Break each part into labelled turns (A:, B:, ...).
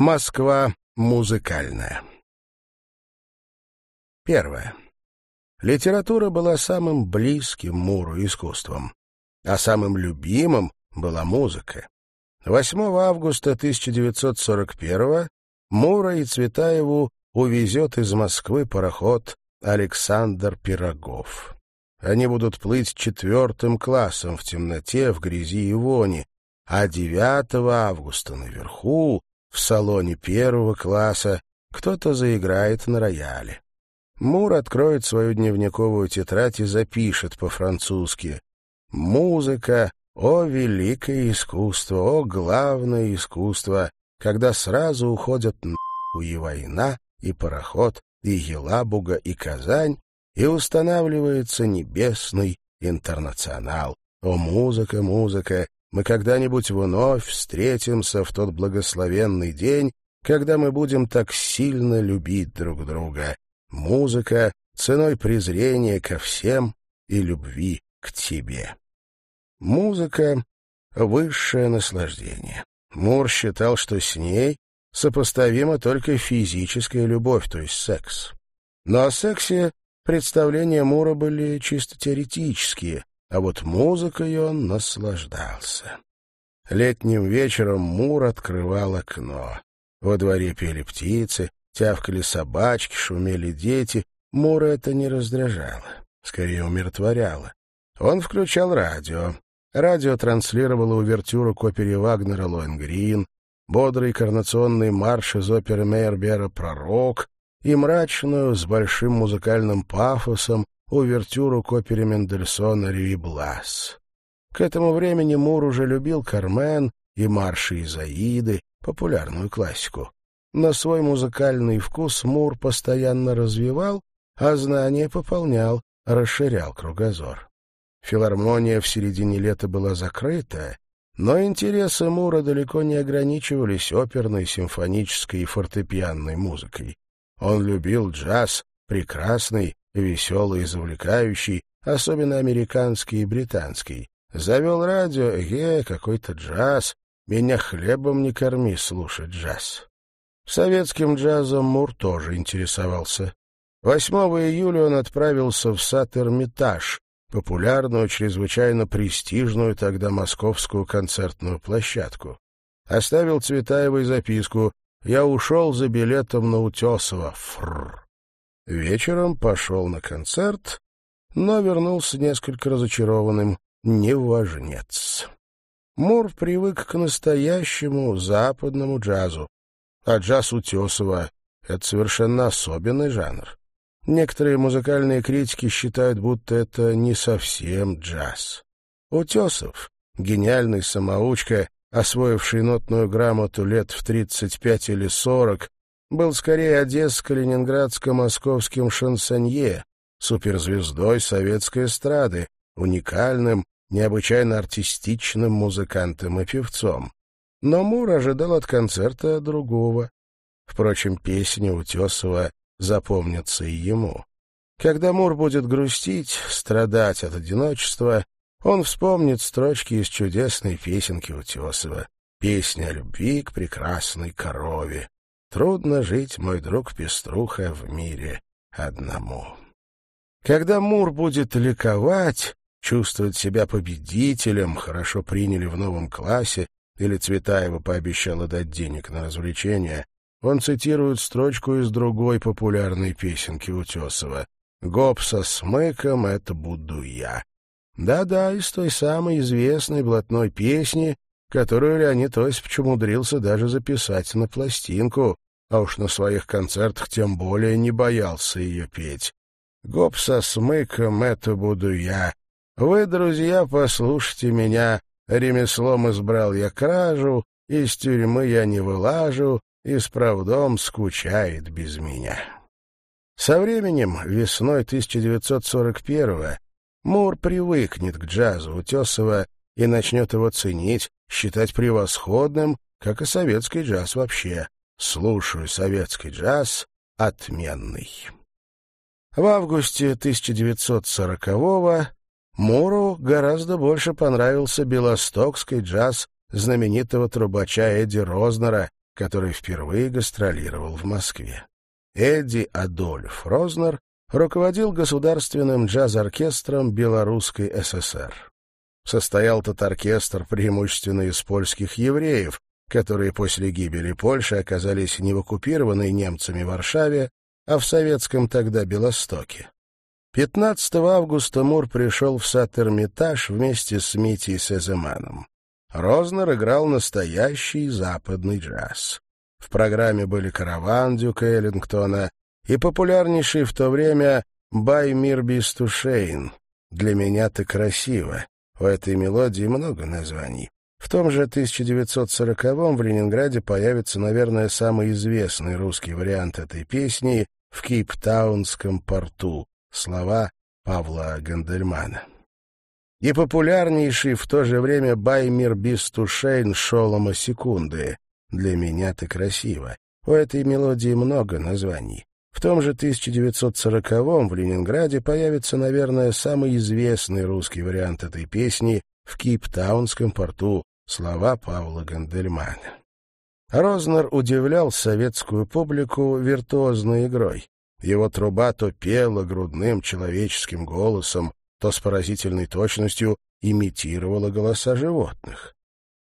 A: Москва музыкальная. Первое. Литература была самым близким Муру искусством, а самым любимым была музыка. 8 августа 1941 Мура и Цветаеву увезет из Москвы пароход Александр Пирогов. Они будут плыть четвертым классом в темноте, в грязи и вони, а 9 августа наверху, в салоне первого класса, кто-то заиграет на рояле. Мур откроет свою дневниковую тетрадь и запишет по-французски «Музыка, о великое искусство, о главное искусство, когда сразу уходят нахуй и война, и пароход, и Елабуга, и Казань, и устанавливается небесный интернационал. О, музыка, музыка, мы когда-нибудь вновь встретимся в тот благословенный день, когда мы будем так сильно любить друг друга. Музыка ценой презрения ко всем и любви к тебе. Музыка — высшее наслаждение. Мур считал, что с ней сопоставима только физическая любовь, то есть секс. Но о сексе представления Мура были чисто теоретические, а вот музыкой он наслаждался. Летним вечером Мур открывал окно. Во дворе пели птицы, тявкали собачки, шумели дети. Мура это не раздражало, скорее умиротворяло. Он включал радио. Радио транслировало увертюру к опере Вагнера «Лоэнгрин», бодрый коронационный марш из оперы Мейербера «Пророк» и мрачную, с большим музыкальным пафосом, увертюру к опере Мендельсона «Рюи Блас». К этому времени Мур уже любил «Кармен» и марши Изаиды, популярную классику. Но свой музыкальный вкус Мур постоянно развивал, а знания пополнял, расширял кругозор. Филармония в середине лета была закрыта, но интересы Мура далеко не ограничивались оперной, симфонической и фортепианной музыкой. Он любил джаз, прекрасный, веселый и завлекающий, особенно американский и британский. Завел радио, е, какой-то джаз. Меня хлебом не корми слушать джаз. Советским джазом Мур тоже интересовался. 8 июля он отправился в сад Эрмитаж, популярную, чрезвычайно престижную тогда московскую концертную площадку. Оставил Цветаевой записку «Я ушел за билетом на Утесова. Фррр». Вечером пошел на концерт, но вернулся несколько разочарованным. Не важнец. Мур привык к настоящему западному джазу, а джаз Утесова — это совершенно особенный жанр. Некоторые музыкальные критики считают, будто это не совсем джаз. Утесов, гениальный самоучка, освоивший нотную грамоту лет в 35 или 40, был скорее одесско-ленинградско-московским шансонье, суперзвездой советской эстрады, уникальным, необычайно артистичным музыкантом и певцом. Но Мур ожидал от концерта другого. Впрочем, песни Утесова запомнятся и ему. Когда Мур будет грустить, страдать от одиночества, он вспомнит строчки из чудесной песенки Утесова, песня о любви к прекрасной корове. Трудно жить, мой друг Пеструха, в мире одному. Когда Мур будет ликовать, чувствовать себя победителем, хорошо приняли в новом классе, или Цветаева пообещала дать денег на развлечения, он цитирует строчку из другой популярной песенки Утесова. «Гоп со смыком — это буду я». Да-да, из той самой известной блатной песни, которую Леонид Осипович умудрился даже записать на пластинку, а уж на своих концертах тем более не боялся ее петь. «Гоп со смыком — это буду я». Вы, друзья, послушайте меня, ремеслом избрал я кражу, из тюрьмы я не вылажу, Исправдом скучает без меня. Со временем, весной 1941-го, Мур привыкнет к джазу Утесова и начнет его ценить, считать превосходным, как и советский джаз вообще. Слушаю советский джаз отменный. В августе 1940-го Муру гораздо больше понравился белостокский джаз знаменитого трубача Эдди Рознера, который впервые гастролировал в Москве. Эдди Адольф Рознер руководил государственным джаз-оркестром Белорусской ССР. Состоял тот оркестр преимущественно из польских евреев, которые после гибели Польши оказались не в оккупированной немцами Варшаве, а в советском тогда Белостоке. 15 августа Мур пришел в Сат-Эрмитаж вместе с Митей Сеземаном. Рознер играл настоящий западный джаз. В программе были «Караван» Дюка Эллингтона и популярнейший в то время «Бай Мир Бистушейн». «Для меня ты красиво». У этой мелодии много названий. В том же 1940-м в Ленинграде появится, наверное, самый известный русский вариант этой песни в Кейптаунском порту. Слова Павла Гандельмана. И популярнейший в то же время Баймир Бистушейн Шолома Секунды «Для меня ты красиво». У этой мелодии много названий. В том же 1940-м в Ленинграде появится, наверное, самый известный русский вариант этой песни в Кейптаунском порту слова Павла Гандельмана. Рознер удивлял советскую публику виртуозной игрой. Его труба то пела грудным человеческим голосом, то с поразительной точностью имитировала голоса животных.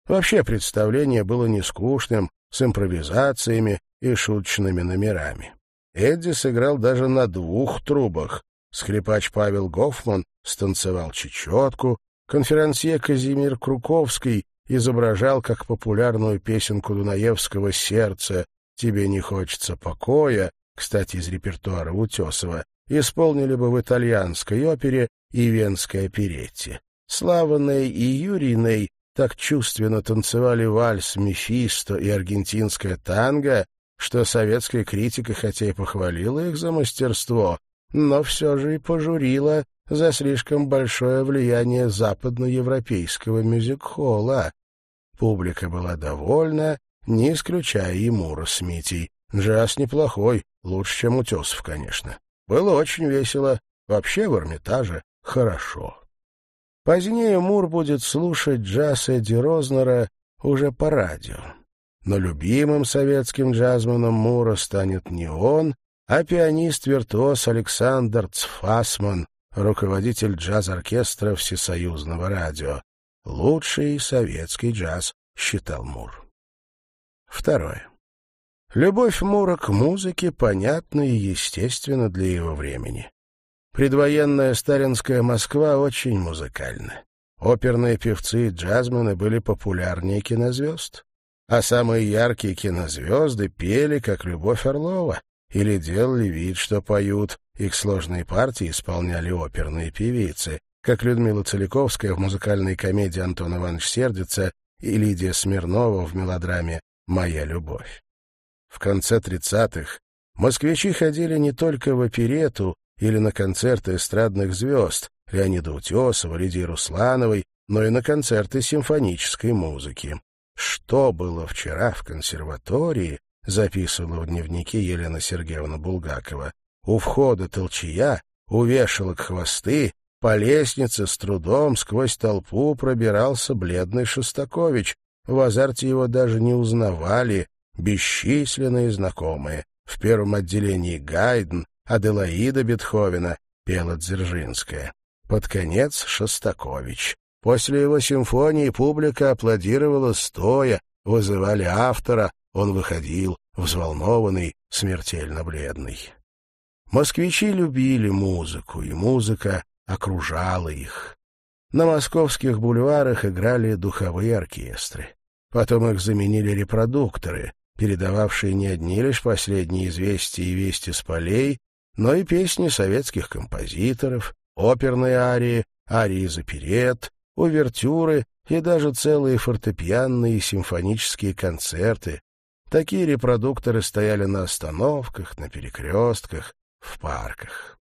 A: Вообще представление было нескучным, с импровизациями и шуточными номерами. Эдди сыграл даже на двух трубах. Скрипач Павел Гофман станцевал чечетку, конферансье Казимир Круковский изображал как популярную песенку Дунаевского «Сердце», «Тебе не хочется покоя», кстати, из репертуара Утесова, исполнили бы в итальянской опере и венской оперетте. Слава Ней и Юрий Ней так чувственно танцевали вальс «Мефисто» и аргентинское танго, что советская критика хотя и похвалила их за мастерство, но все же и пожурила за слишком большое влияние западноевропейского мюзик-холла. Публика была довольна, не исключая и Мура с Митей. Джаз неплохой, лучше, чем Утесов, конечно. Было очень весело, вообще в Эрмитаже хорошо. Позднее Мур будет слушать джаз Эдди Рознера уже по радио. Но любимым советским джазменом Мура станет не он, а пианист-виртуоз Александр Цфасман, руководитель джаз-оркестра Всесоюзного радио. Лучший советский джаз, считал Мур. Второе. Любовь Мура к музыке понятна и естественна для его времени. Предвоенная сталинская Москва очень музыкальна. Оперные певцы и джазмены были популярнее кинозвезд. А самые яркие кинозвезды пели, как Любовь Орлова, или делали вид, что поют. Их сложные партии исполняли оперные певицы, как Людмила Целиковская в музыкальной комедии «Антон Иванович сердится» и Лидия Смирнова в мелодраме «Моя любовь». В конце тридцатых москвичи ходили не только в оперету или на концерты эстрадных звезд Леонида Утесова, Лидии Руслановой, но и на концерты симфонической музыки. Что было вчера в консерватории, записывала в дневнике Елена Сергеевна Булгакова, у входа толчья, у вешалок хвосты, по лестнице с трудом сквозь толпу пробирался бледный Шостакович. В азарте его даже не узнавали бесчисленные знакомые. В первом отделении Гайден, Аделаида Бетховена, пела Дзержинская. Под конец Шостакович. После его симфонии публика аплодировала стоя, вызывали автора, он выходил, взволнованный, смертельно бледный. Москвичи любили музыку, и музыка окружала их. На московских бульварах играли духовые оркестры. Потом их заменили репродукторы, передававшие не одни лишь последние известия и вести с полей, но и песни советских композиторов, оперные арии, арии за перед, увертюры и даже целые фортепианные и симфонические концерты. Такие репродукторы стояли на остановках, на перекрестках, в парках.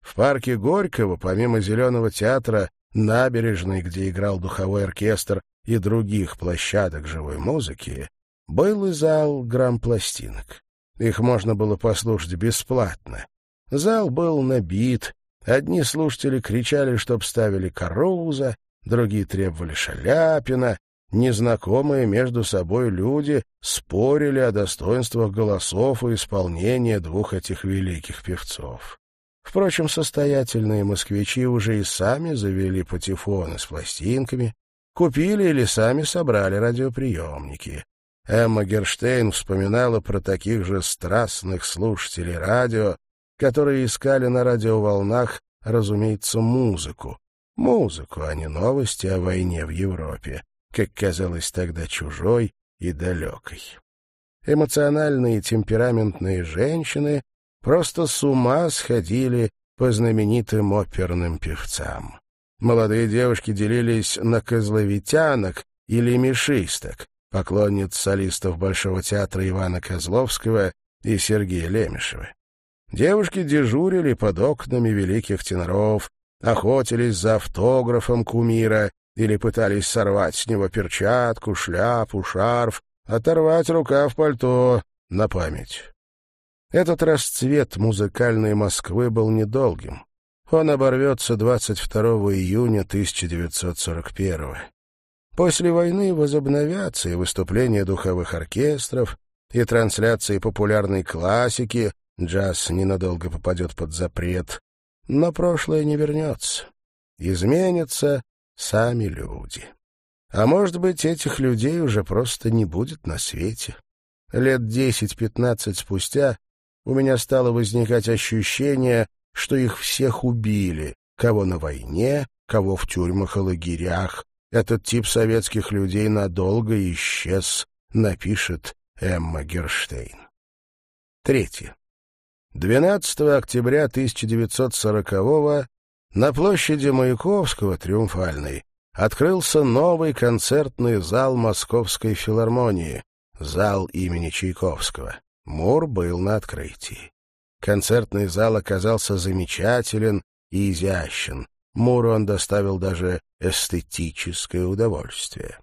A: В парке Горького, помимо Зеленого театра, набережной, где играл духовой оркестр, и других площадок живой музыки, был и зал грампластинок. Их можно было послушать бесплатно. Зал был набит. Одни слушатели кричали, чтоб ставили Каруза, другие требовали Шаляпина, незнакомые между собой люди спорили о достоинствах голосов и исполнения двух этих великих певцов. Впрочем, состоятельные москвичи уже и сами завели патефоны с пластинками, купили или сами собрали радиоприемники. Эмма Герштейн вспоминала про таких же страстных слушателей радио, которые искали на радиоволнах, разумеется, музыку. Музыку, а не новости о войне в Европе, как казалось тогда чужой и далекой. Эмоциональные и темпераментные женщины просто с ума сходили по знаменитым оперным певцам. Молодые девушки делились на козловитянок или мишисток, поклонниц солистов Большого театра Ивана Козловского и Сергея Лемешева. Девушки дежурили под окнами великих теноров, охотились за автографом кумира или пытались сорвать с него перчатку, шляпу, шарф, оторвать рукав пальто на память. Этот расцвет музыкальной Москвы был недолгим. Он оборвется 22 июня 1941 После войны возобновятся и выступления духовых оркестров, и трансляции популярной классики, джаз ненадолго попадет под запрет, но прошлое не вернется. Изменятся сами люди. А может быть, этих людей уже просто не будет на свете. Лет десять-пятнадцать спустя у меня стало возникать ощущение, что их всех убили, кого на войне, кого в тюрьмах и лагерях, этот тип советских людей надолго исчез, напишет Эмма Герштейн. Третье. 12 октября 1940-го на площади Маяковского, Триумфальной, открылся новый концертный зал Московской филармонии, зал имени Чайковского. Мур был на открытии. Концертный зал оказался замечателен и изящен, Муру он доставил даже эстетическое удовольствие.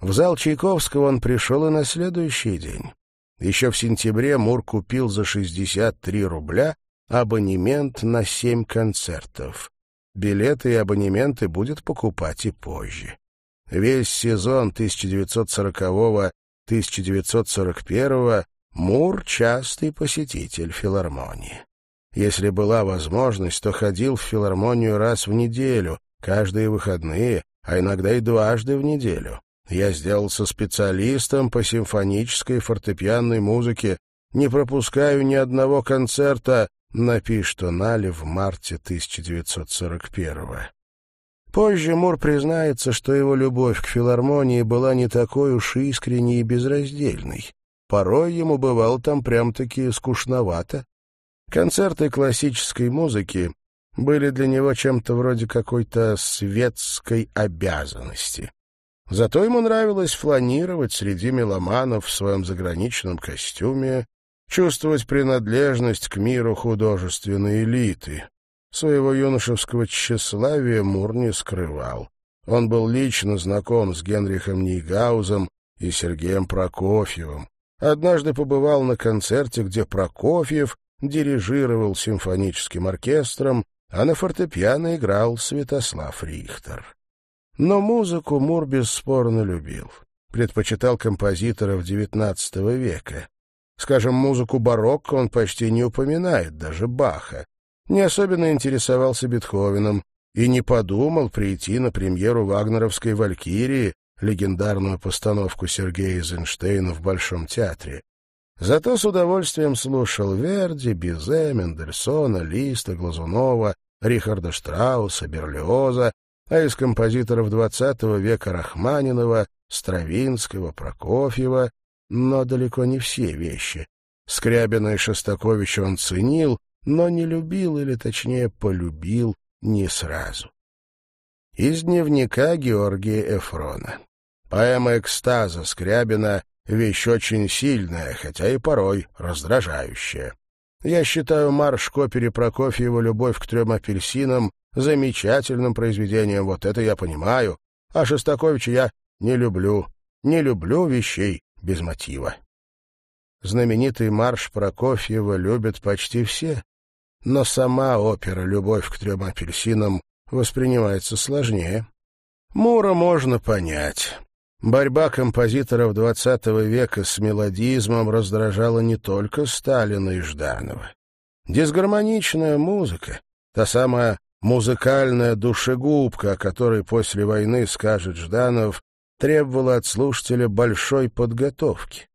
A: В зал Чайковского он пришел и на следующий день. Еще в сентябре Мур купил за 63 рубля абонемент на семь концертов. Билеты и абонементы будет покупать и позже. Весь сезон 1940-1941 Мур — частый посетитель филармонии. Если была возможность, то ходил в филармонию раз в неделю, каждые выходные, а иногда и дважды в неделю. Я сделался специалистом по симфонической фортепианной музыке, не пропускаю ни одного концерта, напишет Нали в марте 1941-го. Позже Мур признается, что его любовь к филармонии была не такой уж искренней и безраздельной. Порой ему бывало там прям-таки скучновато. Концерты классической музыки были для него чем-то вроде какой-то светской обязанности. Зато ему нравилось фланировать среди меломанов в своем заграничном костюме, чувствовать принадлежность к миру художественной элиты. Своего юношеского тщеславия Мур не скрывал. Он был лично знаком с Генрихом Нейгаузом и Сергеем Прокофьевым. Однажды побывал на концерте, где Прокофьев дирижировал симфоническим оркестром, а на фортепиано играл Святослав Рихтер. Но музыку Мур бесспорно любил. Предпочитал композиторов XIX века. Скажем, музыку барокко он почти не упоминает, даже Баха. Не особенно интересовался Бетховеном и не подумал прийти на премьеру вагнеровской «Валькирии», легендарную постановку Сергея Эйзенштейна в Большом театре. Зато с удовольствием слушал Верди, Бизе, Мендельсона, Листа, Глазунова, Рихарда Штрауса, Берлиоза, а из композиторов XX века Рахманинова, Стравинского, Прокофьева, но далеко не все вещи. Скрябина и Шостаковича он ценил, но не любил, или точнее полюбил не сразу. Из дневника Георгия Эфрона. Поэма «Экстаза» Скрябина Вещь очень сильная, хотя и порой раздражающая. Я считаю марш к опере Прокофьева «Любовь к трем апельсинам» замечательным произведением, вот это я понимаю. А Шостаковича я не люблю, не люблю вещей без мотива. Знаменитый марш Прокофьева любят почти все, но сама опера «Любовь к трем апельсинам» воспринимается сложнее. Мура можно понять. Борьба композиторов XX века с мелодизмом раздражала не только Сталина и Жданова. Дисгармоничная музыка, та самая музыкальная душегубка, о которой после войны скажет Жданов, требовала от слушателя большой подготовки.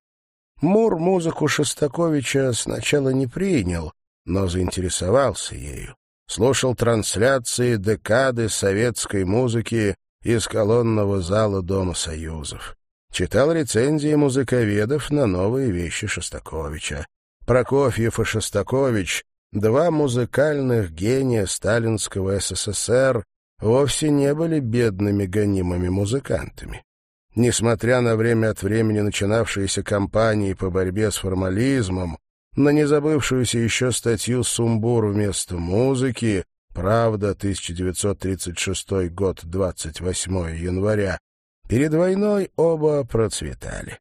A: Мур музыку Шостаковича сначала не принял, но заинтересовался ею. Слушал трансляции декады советской музыки из колонного зала Дома Союзов. Читал рецензии музыковедов на новые вещи Шостаковича. Прокофьев и Шостакович, два музыкальных гения сталинского СССР, вовсе не были бедными гонимыми музыкантами. Несмотря на время от времени начинавшиеся кампании по борьбе с формализмом, на незабывшуюся еще статью «Сумбур вместо музыки», «Правда», 1936 год, 28 января, перед войной оба процветали.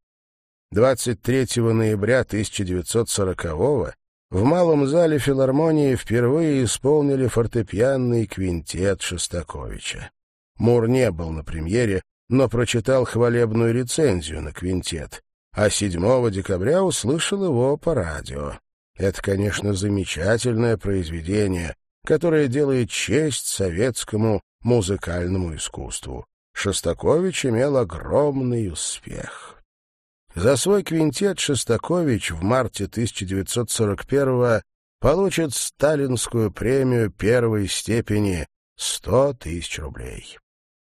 A: 23 ноября 1940-го в Малом зале филармонии впервые исполнили фортепианный квинтет Шостаковича. Мур не был на премьере, но прочитал хвалебную рецензию на квинтет, а 7 декабря услышал его по радио. Это, конечно, замечательное произведение, которое делает честь советскому музыкальному искусству. Шостакович имел огромный успех. За свой квинтет Шостакович в марте 1941 получит сталинскую премию первой степени 100 тысяч рублей.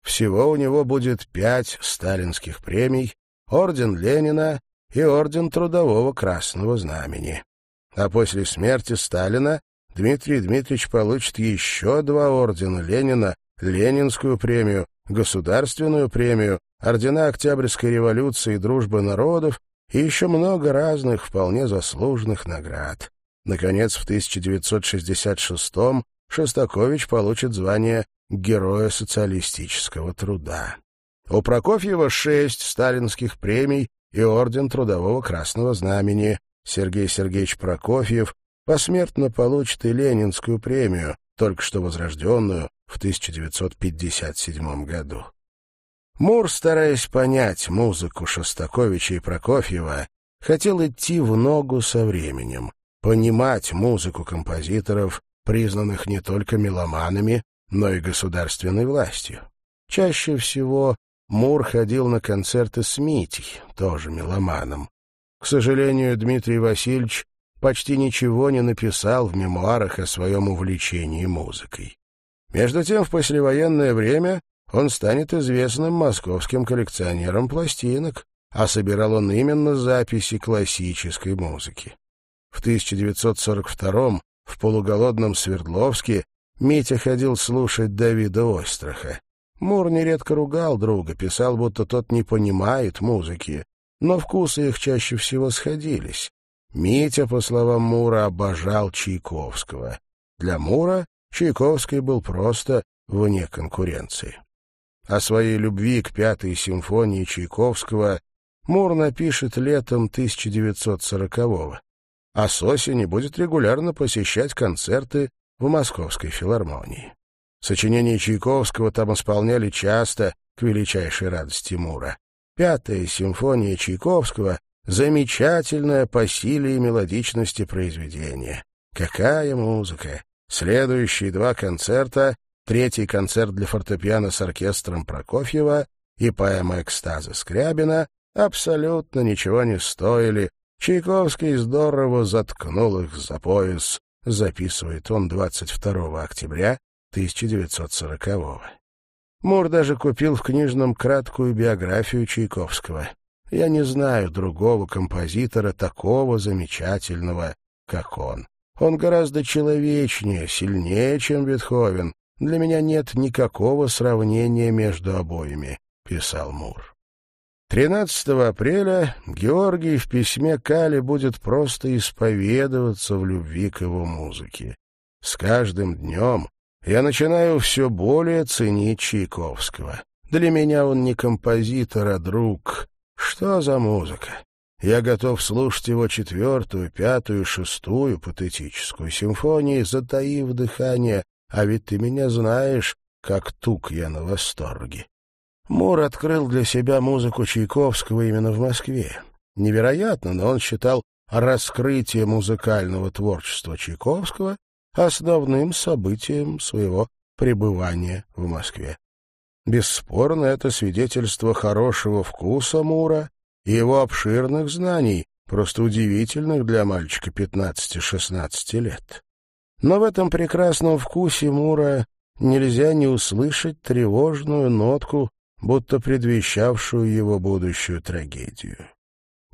A: Всего у него будет пять сталинских премий, орден Ленина и орден Трудового Красного Знамени. А после смерти Сталина Дмитрий Дмитриевич получит еще два ордена Ленина, Ленинскую премию, Государственную премию, ордена Октябрьской революции и Дружбы народов и еще много разных вполне заслуженных наград. Наконец, в 1966-м Шостакович получит звание Героя социалистического труда. У Прокофьева шесть сталинских премий и орден Трудового Красного Знамени. Сергей Сергеевич Прокофьев посмертно получит и Ленинскую премию, только что возрожденную в 1957 году. Мур, стараясь понять музыку Шостаковича и Прокофьева, хотел идти в ногу со временем, понимать музыку композиторов, признанных не только меломанами, но и государственной властью. Чаще всего Мур ходил на концерты с Митей, тоже меломаном. К сожалению, Дмитрий Васильевич почти ничего не написал в мемуарах о своем увлечении музыкой. Между тем, в послевоенное время он станет известным московским коллекционером пластинок, а собирал он именно записи классической музыки. В 1942 в полуголодном Свердловске Митя ходил слушать Давида Остраха. Мур нередко ругал друга, писал, будто тот не понимает музыки, но вкусы их чаще всего сходились. Митя, по словам Мура, обожал Чайковского. Для Мура Чайковский был просто вне конкуренции. О своей любви к пятой симфонии Чайковского Мур напишет летом 1940-го, а с осени будет регулярно посещать концерты в Московской филармонии. Сочинения Чайковского там исполняли часто, к величайшей радости Мура. Пятая симфония Чайковского — замечательное по силе и мелодичности произведение. Какая музыка! Следующие два концерта — третий концерт для фортепиано с оркестром Прокофьева и поэма «Экстаза» Скрябина — абсолютно ничего не стоили. Чайковский здорово заткнул их за пояс записывает он 22 октября 1940-го. Мур даже купил в книжном краткую биографию Чайковского. Я не знаю другого композитора такого замечательного, как он. Он гораздо человечнее, сильнее, чем Бетховен. Для меня нет никакого сравнения между обоими, писал Мур. 13 апреля Георгий в письме Кали будет просто исповедоваться в любви к его музыке. С каждым днем я начинаю все более ценить Чайковского. Для меня он не композитор, а друг. Что за музыка? Я готов слушать его четвертую, пятую, шестую патетическую симфонии, затаив дыхание, а ведь ты меня знаешь, как тук я на восторге. Мур открыл для себя музыку Чайковского именно в Москве. Невероятно, но он считал раскрытие музыкального творчества Чайковского основным событием своего пребывания в Москве. Бесспорно, это свидетельство хорошего вкуса Мура и его обширных знаний, просто удивительных для мальчика 15-16 лет. Но в этом прекрасном вкусе Мура нельзя не услышать тревожную нотку, будто предвещавшую его будущую трагедию.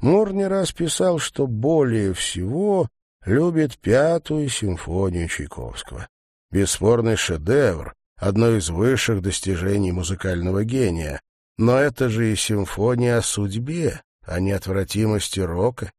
A: Мур не раз писал, что более всего любит пятую симфонию Чайковского. Бесспорный шедевр, одно из высших достижений музыкального гения. Но это же и симфония о судьбе, о неотвратимости рока.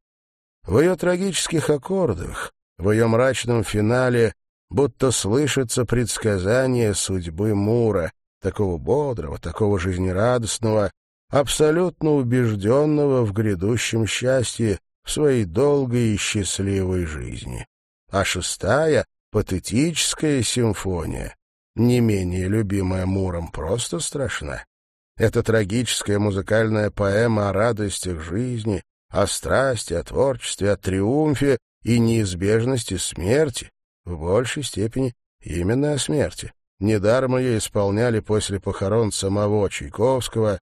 A: В ее трагических аккордах, в ее мрачном финале будто слышится предсказание судьбы Мура, такого бодрого, такого жизнерадостного, абсолютно убежденного в грядущем счастье в своей долгой и счастливой жизни. А шестая, патетическая симфония, не менее любимая Муром, просто страшна. Это трагическая музыкальная поэма о радостях жизни, о страсти, о творчестве, о триумфе и неизбежности смерти, в большей степени именно о смерти. Недаром ее исполняли после похорон самого Чайковского,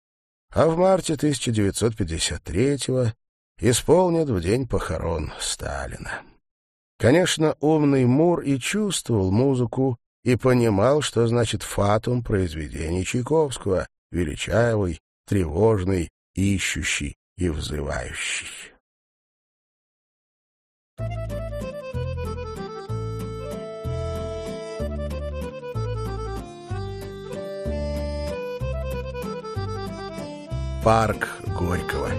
A: а в марте 1953-го исполнят в день похорон Сталина. Конечно, умный Мур и чувствовал музыку, и понимал, что значит фатум произведений Чайковского, величавый, тревожный, ищущий и взывающий. Парк Горького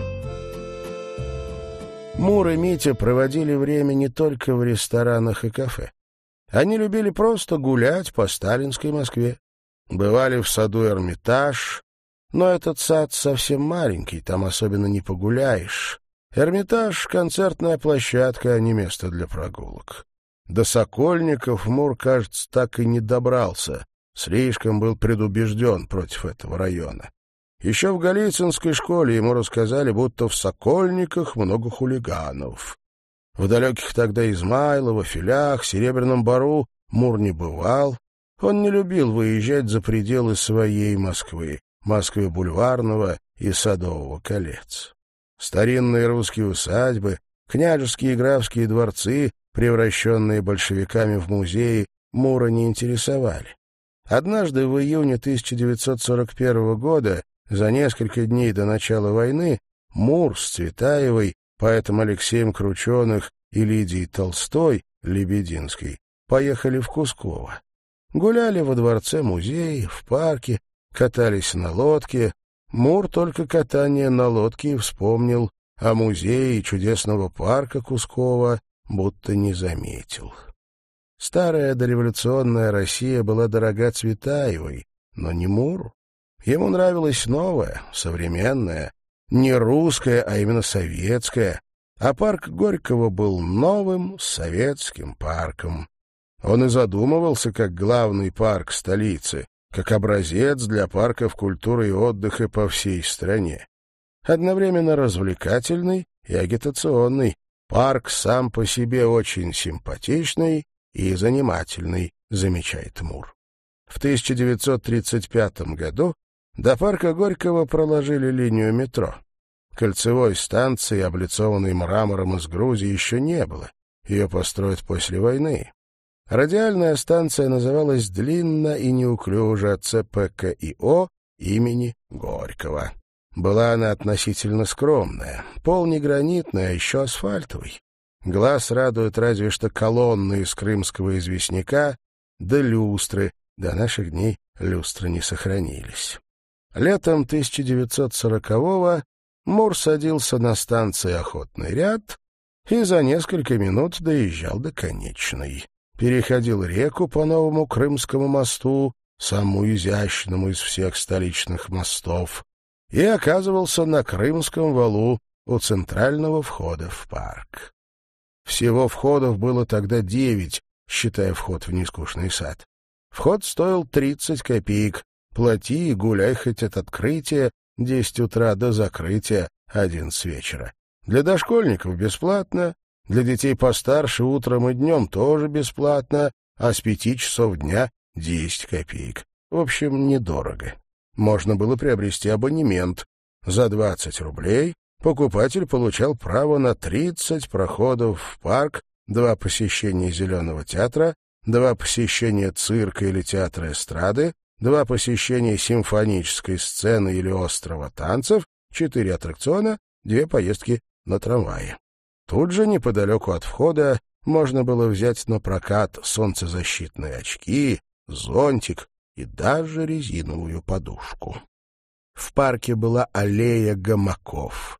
A: Мур и Митя проводили время не только в ресторанах и кафе. Они любили просто гулять по сталинской Москве. Бывали в саду Эрмитаж, но этот сад совсем маленький, там особенно не погуляешь. Эрмитаж — концертная площадка, а не место для прогулок. До Сокольников Мур, кажется, так и не добрался. Слишком был предубежден против этого района. Еще в Голицынской школе ему рассказали, будто в Сокольниках много хулиганов. В далеких тогда Измайлово, Филях, Серебряном Бару Мур не бывал. Он не любил выезжать за пределы своей Москвы, Москвы бульварного и Садового колец. Старинные русские усадьбы, княжеские и графские дворцы, превращенные большевиками в музеи, Мура не интересовали. Однажды в июне 1941 года за несколько дней до начала войны Мур с Цветаевой, поэтом Алексеем Крученых и Лидией Толстой, Лебединской, поехали в Кусково. Гуляли во дворце музея, в парке, катались на лодке. Мур только катание на лодке и вспомнил, а музее чудесного парка Кускова будто не заметил. Старая дореволюционная Россия была дорога Цветаевой, но не Муру. Ему нравилось новое, современное, не русское, а именно советское, а парк Горького был новым советским парком. Он и задумывался как главный парк столицы, как образец для парков культуры и отдыха по всей стране. Одновременно развлекательный и агитационный, парк сам по себе очень симпатичный и занимательный, замечает Мур. В 1935 году до парка Горького проложили линию метро. Кольцевой станции, облицованной мрамором из Грузии, еще не было. Ее построят после войны. Радиальная станция называлась длинно и неуклюже ЦПКИО имени Горького. Была она относительно скромная, пол не гранитный, а еще асфальтовый. Глаз радует разве что колонны из крымского известняка, да люстры, до наших дней люстры не сохранились. Летом 1940-го Мур садился на станции «Охотный ряд» и за несколько минут доезжал до конечной. Переходил реку по новому Крымскому мосту, самому изящному из всех столичных мостов, и оказывался на Крымском валу у центрального входа в парк. Всего входов было тогда девять, считая вход в нескучный сад. Вход стоил тридцать копеек, плати и гуляй хоть от открытия 10 утра до закрытия 11 вечера. Для дошкольников бесплатно, для детей постарше утром и днем тоже бесплатно, а с пяти часов дня — 10 копеек. В общем, недорого. Можно было приобрести абонемент. За 20 рублей покупатель получал право на 30 проходов в парк, два посещения Зеленого театра, два посещения цирка или театра эстрады, два посещения симфонической сцены или острова танцев, четыре аттракциона, две поездки на трамвае. Тут же, неподалеку от входа, можно было взять на прокат солнцезащитные очки, зонтик и даже резиновую подушку. В парке была аллея гамаков.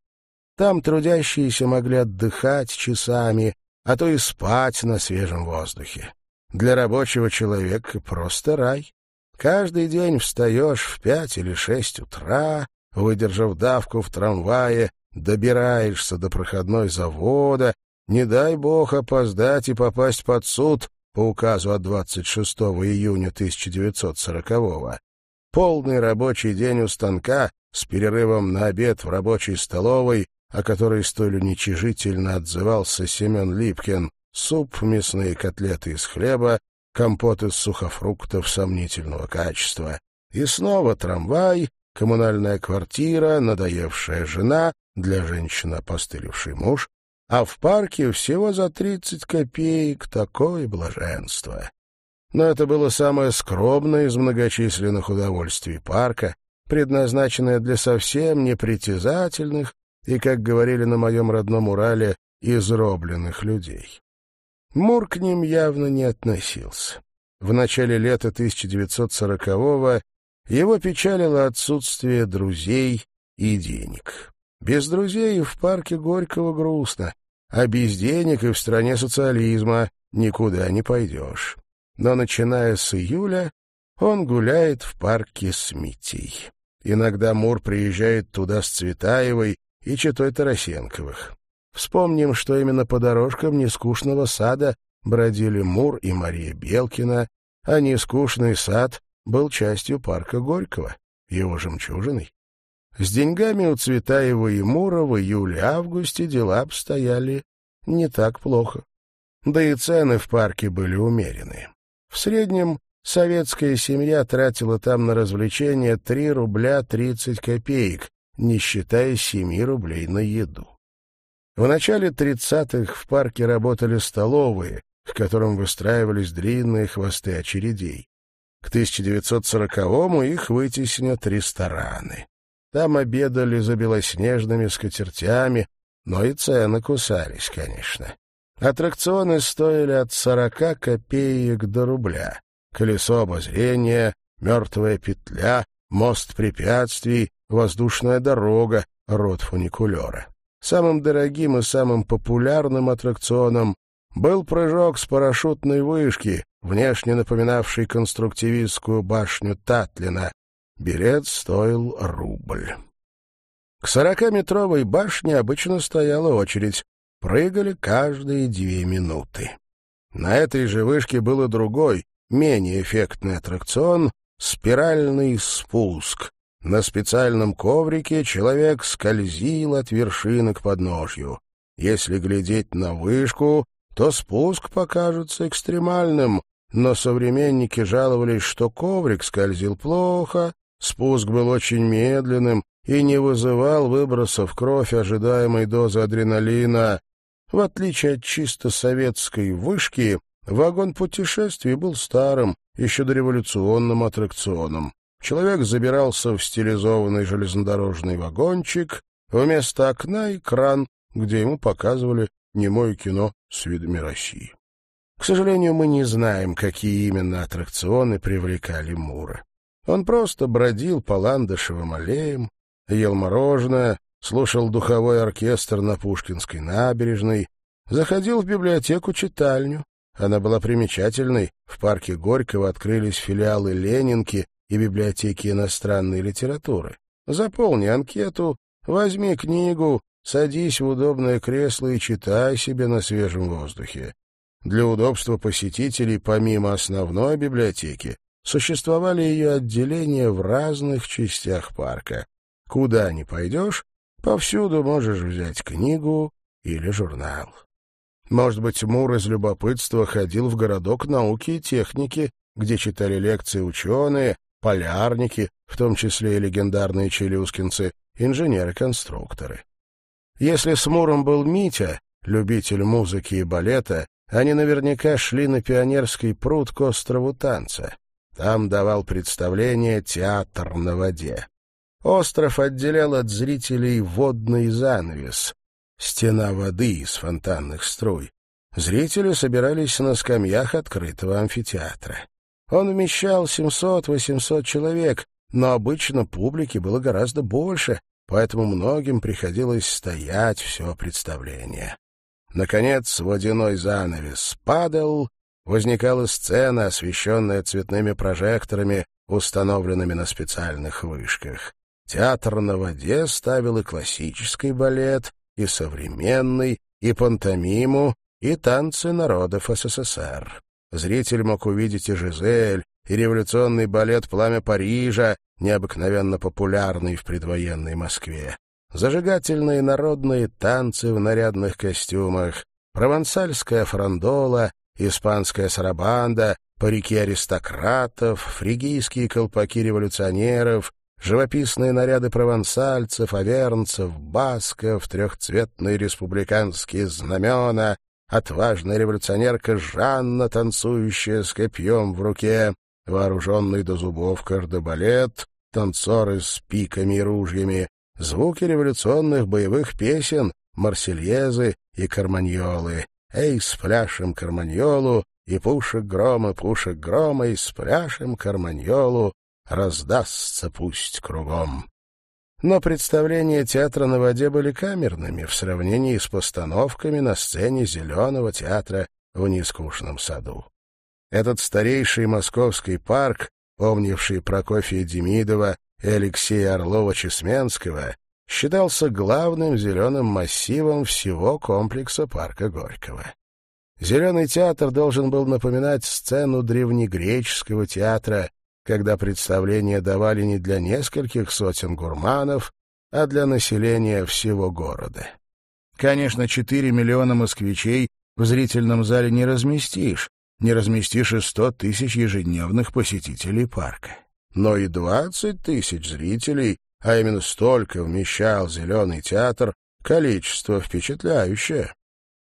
A: Там трудящиеся могли отдыхать часами, а то и спать на свежем воздухе. Для рабочего человека просто рай. Каждый день встаешь в пять или шесть утра, выдержав давку в трамвае, добираешься до проходной завода, не дай бог опоздать и попасть под суд по указу от 26 июня 1940-го. Полный рабочий день у станка с перерывом на обед в рабочей столовой о которой столь уничижительно отзывался Семен Липкин, суп, мясные котлеты из хлеба, компот из сухофруктов сомнительного качества. И снова трамвай, коммунальная квартира, надоевшая жена, для женщины опостылевший муж, а в парке всего за тридцать копеек такое блаженство. Но это было самое скромное из многочисленных удовольствий парка, предназначенное для совсем непритязательных и, как говорили на моем родном Урале, изробленных людей. Мур к ним явно не относился. В начале лета 1940-го его печалило отсутствие друзей и денег. Без друзей в парке Горького грустно, а без денег и в стране социализма никуда не пойдешь. Но начиная с июля он гуляет в парке с Митей. Иногда Мур приезжает туда с Цветаевой и читой Тарасенковых. Вспомним, что именно по дорожкам нескучного сада бродили Мур и Мария Белкина, а нескучный сад был частью парка Горького, его жемчужиной. С деньгами у Цветаева и Мура в июле-августе дела обстояли не так плохо. Да и цены в парке были умеренные. В среднем советская семья тратила там на развлечения 3 рубля 30 копеек, не считая семи рублей на еду. В начале тридцатых в парке работали столовые, к которым выстраивались длинные хвосты очередей. К 1940-му их вытеснят рестораны. Там обедали за белоснежными скатертями, но и цены кусались, конечно. Аттракционы стоили от сорока копеек до рубля. Колесо обозрения, мертвая петля, мост препятствий, воздушная дорога, род фуникулера. Самым дорогим и самым популярным аттракционом был прыжок с парашютной вышки, внешне напоминавший конструктивистскую башню Татлина. Билет стоил рубль. К сорокаметровой башне обычно стояла очередь. Прыгали каждые две минуты. На этой же вышке был и другой, менее эффектный аттракцион — спиральный спуск, на специальном коврике человек скользил от вершины к подножью. Если глядеть на вышку, то спуск покажется экстремальным, но современники жаловались, что коврик скользил плохо, спуск был очень медленным и не вызывал выбросов кровь ожидаемой дозы адреналина. В отличие от чисто советской вышки, вагон путешествий был старым, еще дореволюционным аттракционом. Человек забирался в стилизованный железнодорожный вагончик, вместо окна — экран, где ему показывали немое кино с видами России. К сожалению, мы не знаем, какие именно аттракционы привлекали Мура. Он просто бродил по Ландышевым аллеям, ел мороженое, слушал духовой оркестр на Пушкинской набережной, заходил в библиотеку-читальню. Она была примечательной, в парке Горького открылись филиалы Ленинки, и библиотеки иностранной литературы. Заполни анкету, возьми книгу, садись в удобное кресло и читай себе на свежем воздухе. Для удобства посетителей, помимо основной библиотеки, существовали ее отделения в разных частях парка. Куда ни пойдешь, повсюду можешь взять книгу или журнал. Может быть, Мур из любопытства ходил в городок науки и техники, где читали лекции ученые, полярники, в том числе и легендарные челюскинцы, инженеры-конструкторы. Если с Муром был Митя, любитель музыки и балета, они наверняка шли на Пионерский пруд к острову танца. Там давал представление театр на воде. Остров отделял от зрителей водный занавес, стена воды из фонтанных струй. Зрители собирались на скамьях открытого амфитеатра. Он вмещал 700-800 человек, но обычно публики было гораздо больше, поэтому многим приходилось стоять все представление. Наконец водяной занавес падал, возникала сцена, освещенная цветными прожекторами, установленными на специальных вышках. Театр на воде ставил и классический балет, и современный, и пантомиму, и танцы народов СССР. Зритель мог увидеть и Жизель, и революционный балет «Пламя Парижа», необыкновенно популярный в предвоенной Москве. Зажигательные народные танцы в нарядных костюмах, провансальская франдола, испанская сарабанда, парики аристократов, фригийские колпаки революционеров, живописные наряды провансальцев, авернцев, басков, трехцветные республиканские знамена, отважная революционерка Жанна, танцующая с копьем в руке, вооруженный до зубов кардебалет, танцоры с пиками и ружьями, звуки революционных боевых песен, марсельезы и карманьолы. Эй, спляшем карманьолу, и пушек грома, пушек грома, и спляшем карманьолу, раздастся пусть кругом. Но представления театра на воде были камерными в сравнении с постановками на сцене Зеленого театра в нескучном саду. Этот старейший московский парк, помнивший Прокофия Демидова и Алексея Орлова-Чесменского, считался главным зеленым массивом всего комплекса парка Горького. Зеленый театр должен был напоминать сцену древнегреческого театра, когда представления давали не для нескольких сотен гурманов, а для населения всего города. Конечно, 4 миллиона москвичей в зрительном зале не разместишь, не разместишь и 100 тысяч ежедневных посетителей парка. Но и 20 тысяч зрителей, а именно столько вмещал Зеленый театр, количество впечатляющее.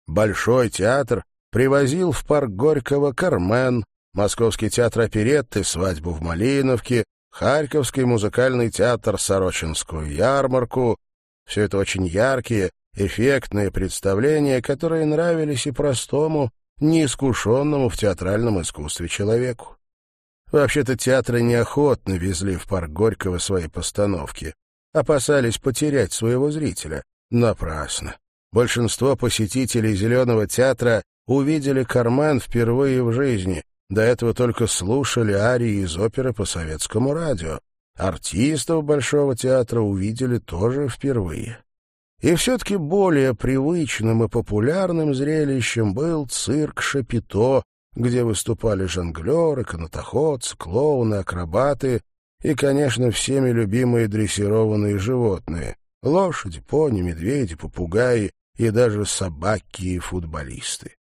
A: Большой театр привозил в парк Горького «Кармен», Московский театр оперетты «Свадьбу в Малиновке», Харьковский музыкальный театр «Сорочинскую ярмарку». Все это очень яркие, эффектные представления, которые нравились и простому, неискушенному в театральном искусстве человеку. Вообще-то театры неохотно везли в парк Горького свои постановки. Опасались потерять своего зрителя. Напрасно. Большинство посетителей Зеленого театра увидели Кармен впервые в жизни, до этого только слушали арии из оперы по советскому радио. Артистов Большого театра увидели тоже впервые. И все-таки более привычным и популярным зрелищем был цирк Шапито, где выступали жонглеры, канатоходцы, клоуны, акробаты и, конечно, всеми любимые дрессированные животные — лошади, пони, медведи, попугаи и даже собаки и футболисты.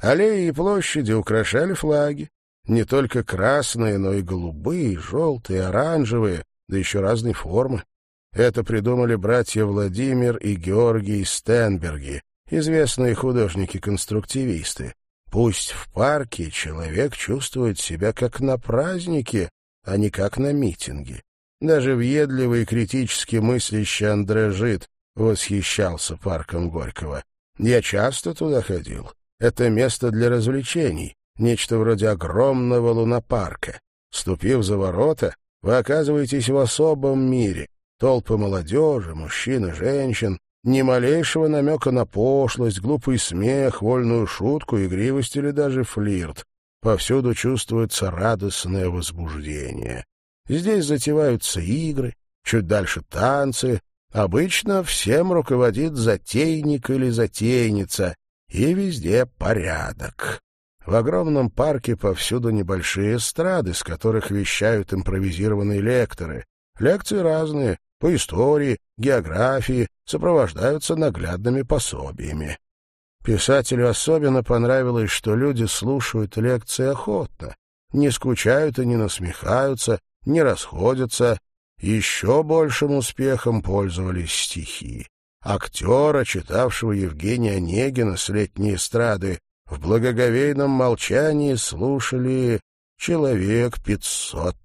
A: Аллеи и площади украшали флаги, не только красные, но и голубые, желтые, оранжевые, да еще разной формы. Это придумали братья Владимир и Георгий Стенберги, известные художники-конструктивисты. Пусть в парке человек чувствует себя как на празднике, а не как на митинге. Даже въедливый и критически мыслящий Андре Жид восхищался парком Горького. Я часто туда ходил. Это место для развлечений, нечто вроде огромного лунопарка. Ступив за ворота, вы оказываетесь в особом мире. Толпы молодежи, мужчин и женщин, ни малейшего намека на пошлость, глупый смех, вольную шутку, игривость или даже флирт. Повсюду чувствуется радостное возбуждение. Здесь затеваются игры, чуть дальше танцы. Обычно всем руководит затейник или затейница, и везде порядок. В огромном парке повсюду небольшие эстрады, с которых вещают импровизированные лекторы. Лекции разные, по истории, географии, сопровождаются наглядными пособиями. Писателю особенно понравилось, что люди слушают лекции охотно, не скучают и не насмехаются, не расходятся. Еще большим успехом пользовались стихи. Актера, читавшего Евгения Онегина с летней эстрады, в благоговейном молчании слушали человек пятьсот.